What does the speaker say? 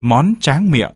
món tráng miệng.